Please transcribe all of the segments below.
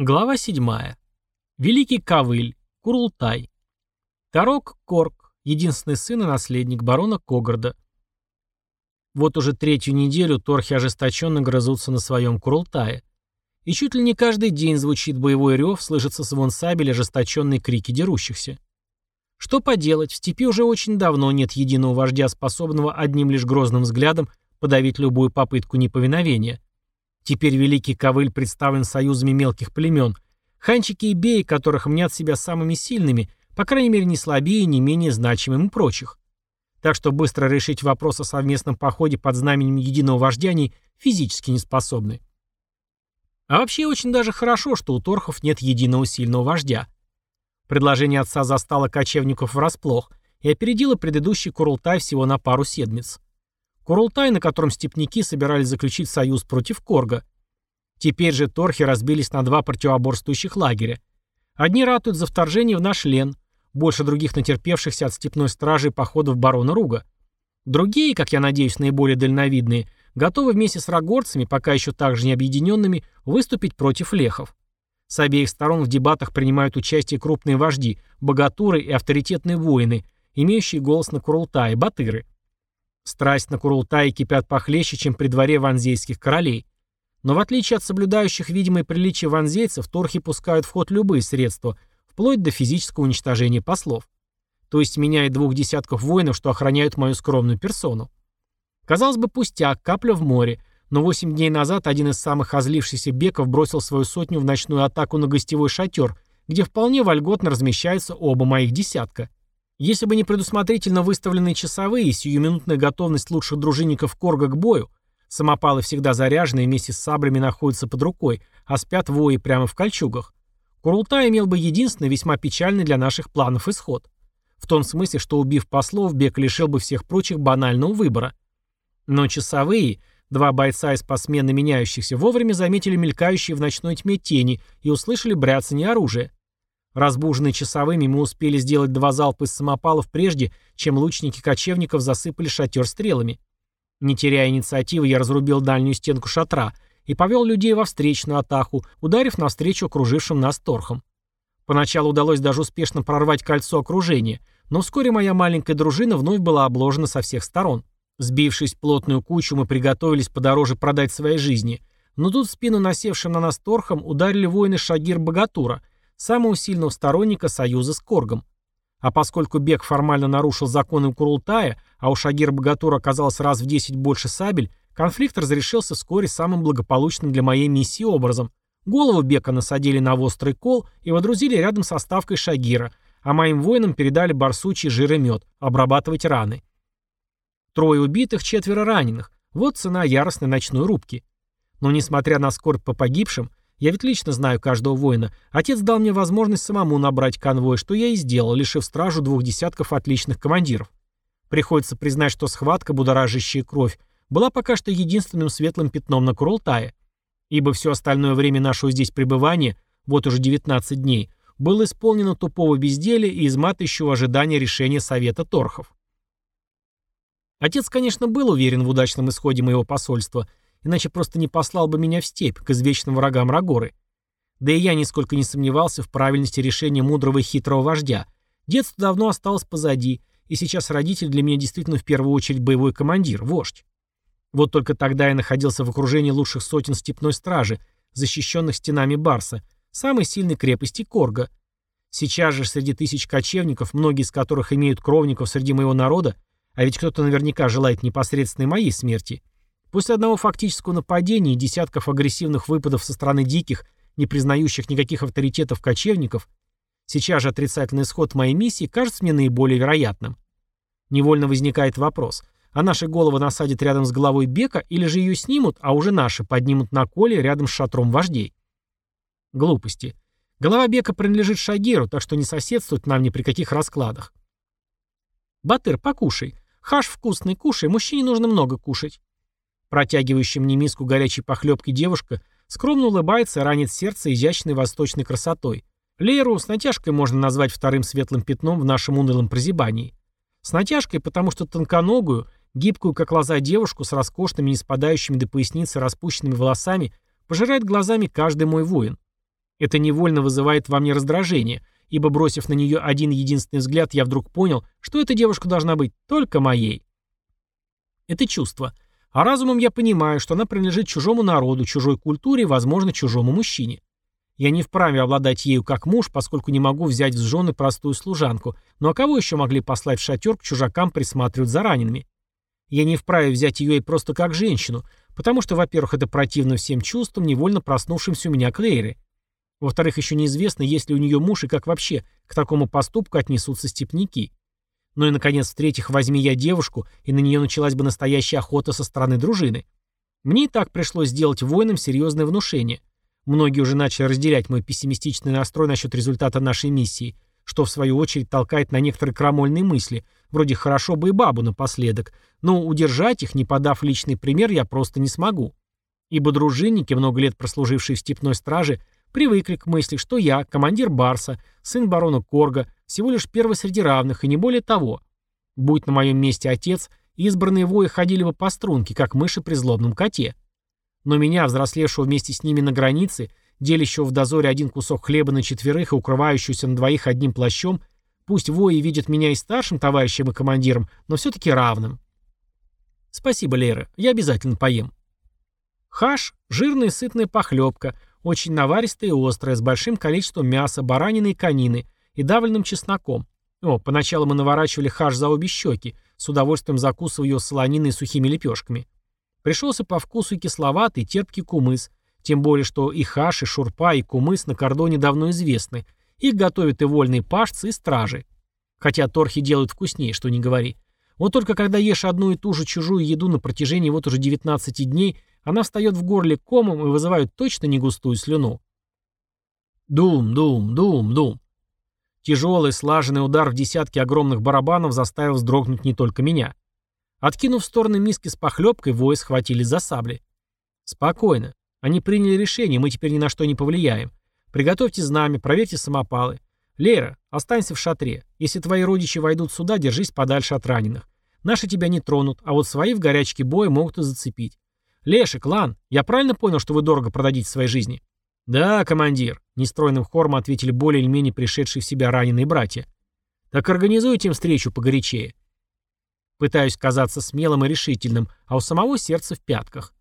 Глава 7. Великий Ковыль. Курултай. Тарок Корк, единственный сын и наследник барона Когарда. Вот уже третью неделю торхи ожесточенно грызутся на своем Курултае. И чуть ли не каждый день звучит боевой рев, слышится звон сабель, ожесточенные крики дерущихся. Что поделать, в степи уже очень давно нет единого вождя, способного одним лишь грозным взглядом подавить любую попытку неповиновения. Теперь Великий Ковыль представлен союзами мелких племен, ханчики и беи, которых мнят себя самыми сильными, по крайней мере не слабее и не менее значимыми прочих. Так что быстро решить вопрос о совместном походе под знаменем единого вождя они физически не способны. А вообще очень даже хорошо, что у торхов нет единого сильного вождя. Предложение отца застало кочевников врасплох и опередило предыдущий Курултай всего на пару седмиц. Курултай, на котором степняки собирались заключить союз против Корга. Теперь же торхи разбились на два противоборствующих лагеря. Одни ратуют за вторжение в наш Лен, больше других натерпевшихся от степной стражи походов барона Руга. Другие, как я надеюсь, наиболее дальновидные, готовы вместе с рогорцами, пока еще также не объединенными, выступить против лехов. С обеих сторон в дебатах принимают участие крупные вожди, богатуры и авторитетные воины, имеющие голос на Курултае, батыры. Страсть на Курултае кипят похлеще, чем при дворе ванзейских королей. Но в отличие от соблюдающих видимые приличия ванзейцев, торхи пускают в ход любые средства, вплоть до физического уничтожения послов. То есть меня и двух десятков воинов, что охраняют мою скромную персону. Казалось бы, пустяк, капля в море, но восемь дней назад один из самых озлившихся беков бросил свою сотню в ночную атаку на гостевой шатер, где вполне вольготно размещаются оба моих десятка. Если бы не предусмотрительно выставленные часовые и сиюминутная готовность лучших дружинников Корга к бою, самопалы всегда заряженные вместе с саблями находятся под рукой, а спят вои прямо в кольчугах. Курултай имел бы единственный весьма печальный для наших планов исход. В том смысле, что убив послов, Бек лишил бы всех прочих банального выбора. Но часовые, два бойца из посменно меняющихся, вовремя заметили мелькающие в ночной тьме тени и услышали бряцание оружия. Разбуженные часовыми, мы успели сделать два залпа из самопалов прежде, чем лучники кочевников засыпали шатер стрелами. Не теряя инициативы, я разрубил дальнюю стенку шатра и повел людей во встречную атаку, ударив навстречу окружившим нас торхам. Поначалу удалось даже успешно прорвать кольцо окружения, но вскоре моя маленькая дружина вновь была обложена со всех сторон. Сбившись в плотную кучу, мы приготовились подороже продать свои жизни, но тут в спину насевшим на нас торхам ударили воины Шагир Богатура — самого сильного сторонника союза с Коргом. А поскольку Бек формально нарушил законы Курултая, а у Шагир Богатур оказалось раз в 10 больше сабель, конфликт разрешился вскоре самым благополучным для моей миссии образом. Голову Бека насадили на острый кол и водрузили рядом со ставкой Шагира, а моим воинам передали барсучий жир и мед, обрабатывать раны. Трое убитых, четверо раненых. Вот цена яростной ночной рубки. Но несмотря на скорбь по погибшим, я ведь лично знаю каждого воина. Отец дал мне возможность самому набрать конвой, что я и сделал, лишив стражу двух десятков отличных командиров. Приходится признать, что схватка, будоражащая кровь, была пока что единственным светлым пятном на Курултае. Ибо все остальное время нашего здесь пребывания, вот уже 19 дней, было исполнено тупого безделия и изматывающего ожидания решения Совета Торхов. Отец, конечно, был уверен в удачном исходе моего посольства – иначе просто не послал бы меня в степь, к извечным врагам Рагоры. Да и я нисколько не сомневался в правильности решения мудрого и хитрого вождя. Детство давно осталось позади, и сейчас родитель для меня действительно в первую очередь боевой командир, вождь. Вот только тогда я находился в окружении лучших сотен степной стражи, защищенных стенами Барса, самой сильной крепости Корга. Сейчас же среди тысяч кочевников, многие из которых имеют кровников среди моего народа, а ведь кто-то наверняка желает непосредственной моей смерти – После одного фактического нападения и десятков агрессивных выпадов со стороны диких, не признающих никаких авторитетов кочевников, сейчас же отрицательный исход моей миссии кажется мне наиболее вероятным. Невольно возникает вопрос, а наши головы насадят рядом с головой Бека или же ее снимут, а уже наши поднимут на коле рядом с шатром вождей? Глупости. Голова Бека принадлежит Шагеру, так что не соседствует нам ни при каких раскладах. Батыр, покушай. Хаш вкусный, кушай, мужчине нужно много кушать. Протягивающая мне миску горячей похлебки девушка скромно улыбается и ранит сердце изящной восточной красотой. Лейру с натяжкой можно назвать вторым светлым пятном в нашем унылом прозябании. С натяжкой, потому что тонконогую, гибкую, как лоза девушку с роскошными, не спадающими до поясницы распущенными волосами, пожирает глазами каждый мой воин. Это невольно вызывает во мне раздражение, ибо, бросив на нее один единственный взгляд, я вдруг понял, что эта девушка должна быть только моей. Это чувство. А разумом я понимаю, что она принадлежит чужому народу, чужой культуре и, возможно, чужому мужчине. Я не вправе обладать ею как муж, поскольку не могу взять в жены простую служанку. Ну а кого еще могли послать в шатер к чужакам присматривать за ранеными? Я не вправе взять ее и просто как женщину, потому что, во-первых, это противно всем чувствам, невольно проснувшимся у меня к Лейре. Во-вторых, еще неизвестно, есть ли у нее муж и как вообще к такому поступку отнесутся степняки. Ну и, наконец, в-третьих, возьми я девушку, и на нее началась бы настоящая охота со стороны дружины. Мне и так пришлось сделать воинам серьезное внушение. Многие уже начали разделять мой пессимистичный настрой насчет результата нашей миссии, что в свою очередь толкает на некоторые крамольные мысли, вроде «хорошо бы и бабу напоследок», но удержать их, не подав личный пример, я просто не смогу. Ибо дружинники, много лет прослужившие в степной страже, привыкли к мысли, что я, командир Барса, сын барона Корга, всего лишь первый среди равных, и не более того. Будь на моем месте отец, избранные вои ходили бы по струнке, как мыши при злобном коте. Но меня, взрослевшего вместе с ними на границе, делящего в дозоре один кусок хлеба на четверых и укрывающегося на двоих одним плащом, пусть вои видят меня и старшим товарищем и командиром, но все-таки равным. Спасибо, Лера, я обязательно поем. Хаш – жирная сытная похлебка, очень наваристая и острая, с большим количеством мяса, баранины и конины, и давленным чесноком. О, поначалу мы наворачивали хаш за обе щеки, с удовольствием закусывая ее солониной и сухими лепешками. Пришелся по вкусу и кисловатый, терпкий кумыс, тем более, что и хаш, и шурпа, и кумыс на кордоне давно известны. Их готовят и вольные пашцы, и стражи. Хотя торхи делают вкуснее, что не говори. Вот только когда ешь одну и ту же чужую еду на протяжении вот уже 19 дней, она встает в горле комом и вызывает точно не густую слюну. Дум, дум, дум, дум. Тяжелый, слаженный удар в десятки огромных барабанов заставил вздрогнуть не только меня. Откинув в стороны миски с похлебкой, вои схватили за сабли. «Спокойно. Они приняли решение, мы теперь ни на что не повлияем. Приготовьте знамя, проверьте самопалы. Лера, останься в шатре. Если твои родичи войдут сюда, держись подальше от раненых. Наши тебя не тронут, а вот свои в горячке боя могут и зацепить. Лешик, Лан, я правильно понял, что вы дорого продадите своей жизни?» «Да, командир», — нестройным хором ответили более или менее пришедшие в себя раненые братья. «Так организуйте им встречу погорячее. Пытаюсь казаться смелым и решительным, а у самого сердце в пятках.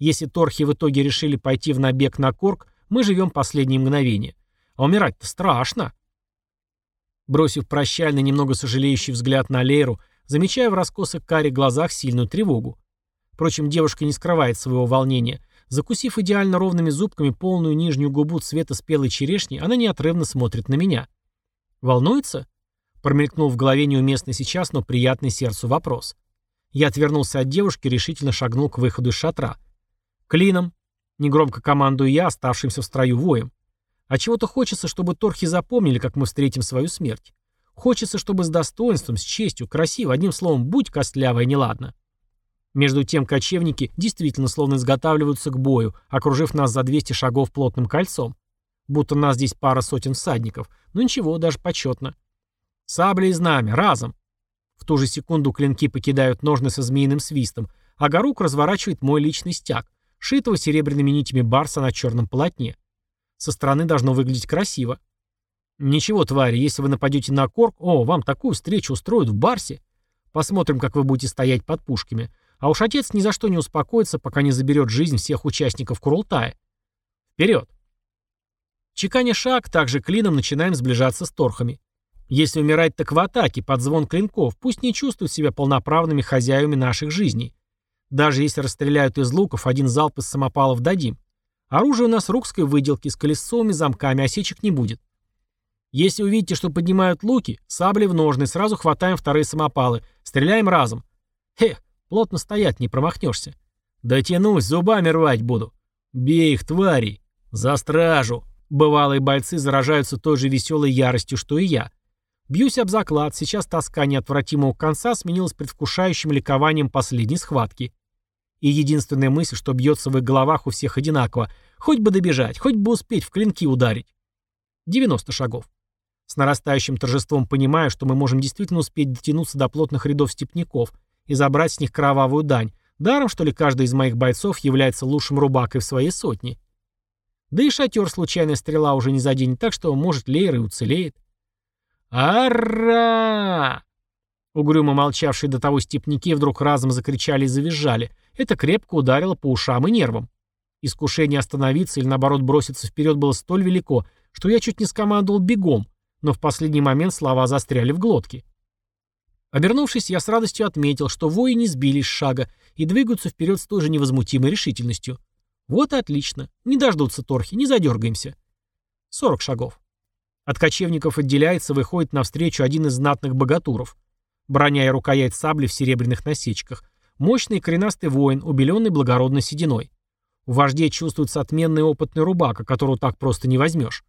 Если торхи в итоге решили пойти в набег на Корк, мы живем последние мгновения. А умирать-то страшно. Бросив прощальный, немного сожалеющий взгляд на Лейру, замечаю в раскосых каре глазах сильную тревогу. Впрочем, девушка не скрывает своего волнения. Закусив идеально ровными зубками полную нижнюю губу цвета спелой черешни, она неотрывно смотрит на меня. Волнуется? Промелькнул в голове неуместный сейчас, но приятный сердцу вопрос. Я отвернулся от девушки решительно шагнул к выходу из шатра. «Клином!» — негромко командую я, оставшимся в строю воем. А чего-то хочется, чтобы торхи запомнили, как мы встретим свою смерть. Хочется, чтобы с достоинством, с честью, красиво, одним словом, будь костлявая неладно. Между тем кочевники действительно словно изготавливаются к бою, окружив нас за 200 шагов плотным кольцом. Будто нас здесь пара сотен всадников. Но ничего, даже почетно. Сабли и знамя, разом. В ту же секунду клинки покидают ножны со змеиным свистом, а Гарук разворачивает мой личный стяг, шитого серебряными нитями барса на черном полотне. Со стороны должно выглядеть красиво. Ничего, твари, если вы нападете на Корк, о, вам такую встречу устроят в барсе. Посмотрим, как вы будете стоять под пушками. А уж отец ни за что не успокоится, пока не заберет жизнь всех участников Курултая. Вперед! Чеканя шаг, также клином начинаем сближаться с торхами. Если умирать, так в атаке, под звон клинков, пусть не чувствуют себя полноправными хозяевами наших жизней. Даже если расстреляют из луков, один залп из самопалов дадим. Оружие у нас рукской выделки, с колесовыми замками, осечек не будет. Если увидите, что поднимают луки, сабли в ножны, сразу хватаем вторые самопалы, стреляем разом. Эх, плотно стоять, не промахнешься. Дотянусь, зубами рвать буду. Бей их, тварей. За стражу. Бывалые бойцы заражаются той же веселой яростью, что и я. Бьюсь об заклад, сейчас тоска неотвратимого конца сменилась предвкушающим ликованием последней схватки. И единственная мысль, что бьется в их головах у всех одинаково, хоть бы добежать, хоть бы успеть в клинки ударить. 90 шагов. С нарастающим торжеством понимаю, что мы можем действительно успеть дотянуться до плотных рядов степняков и забрать с них кровавую дань, даром, что ли, каждый из моих бойцов является лучшим рубакой в своей сотне. Да и шатер случайная стрела уже не заденет, так что, может, Лейра и уцелеет. «Ара!» Угрюмо молчавшие до того степняки вдруг разом закричали и завизжали. Это крепко ударило по ушам и нервам. Искушение остановиться или наоборот броситься вперед было столь велико, что я чуть не скомандовал бегом, но в последний момент слова застряли в глотке. Обернувшись, я с радостью отметил, что вои не сбились с шага и двигаются вперед с той же невозмутимой решительностью. Вот и отлично. Не дождутся торхи, не задергаемся. 40 шагов. От кочевников отделяется, выходит навстречу один из знатных богатуров. Броня и рукоять сабли в серебряных насечках. Мощный коренастый воин, убеленный благородной сединой. У вождей чувствуется отменный опытный рубака, которого так просто не возьмешь.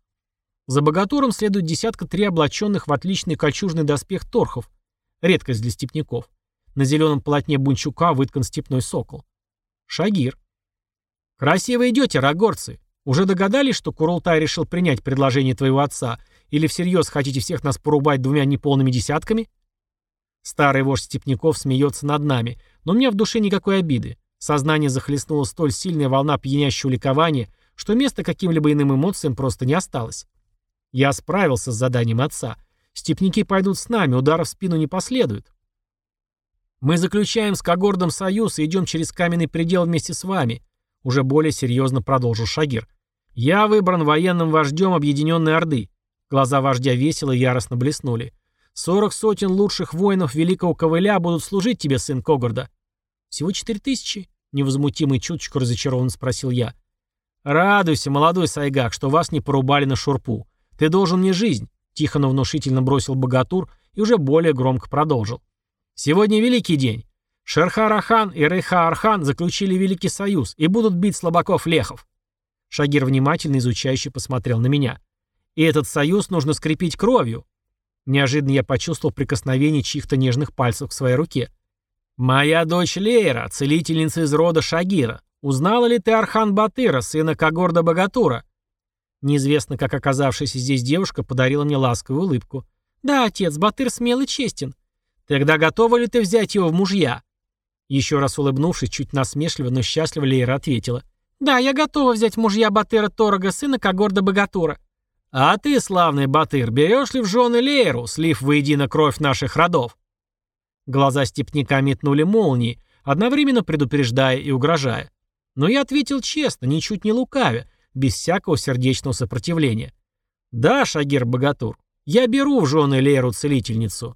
За богатуром следует десятка три облаченных в отличный кольчужный доспех торхов. Редкость для степняков. На зеленом полотне бунчука выткан степной сокол. Шагир. «Красиво идете, рогорцы. Уже догадались, что Курултай решил принять предложение твоего отца? Или всерьез хотите всех нас порубать двумя неполными десятками?» Старый вождь степняков смеется над нами, но у меня в душе никакой обиды. Сознание захлестнула столь сильная волна пьянящего ликования, что места каким-либо иным эмоциям просто не осталось. Я справился с заданием отца. Степники пойдут с нами, удара в спину не последует. Мы заключаем с Когордом союз и идем через каменный предел вместе с вами, уже более серьезно продолжил Шагир. Я выбран военным вождем Объединенной Орды. Глаза вождя весело и яростно блеснули. Сорок сотен лучших воинов Великого Ковыля будут служить тебе, сын Когорда. «Всего четыре тысячи?» — невозмутимый чуточку разочарованно спросил я. «Радуйся, молодой Сайгак, что вас не порубали на шурпу. Ты должен мне жизнь», — тихо, но внушительно бросил богатур и уже более громко продолжил. «Сегодня великий день. Шерхар-Ахан и Рейха-Архан заключили Великий Союз и будут бить слабаков-лехов». Шагир внимательно изучающе посмотрел на меня. «И этот союз нужно скрепить кровью». Неожиданно я почувствовал прикосновение чьих-то нежных пальцев к своей руке. «Моя дочь Лейра, целительница из рода Шагира. Узнала ли ты Архан Батыра, сына Кагорда Богатура?» Неизвестно, как оказавшаяся здесь девушка подарила мне ласковую улыбку. «Да, отец, Батыр смел и честен. Тогда готова ли ты взять его в мужья?» Еще раз улыбнувшись, чуть насмешливо, но счастливо Лейра ответила. «Да, я готова взять мужья Батыра Торога, сына Кагорда Богатура». «А ты, славный Батыр, берешь ли в жены Лейру, слив воедино кровь наших родов?» Глаза степняка метнули молнии, одновременно предупреждая и угрожая. Но я ответил честно, ничуть не лукавя, без всякого сердечного сопротивления. «Да, Шагир Богатур, я беру в жены Леру целительницу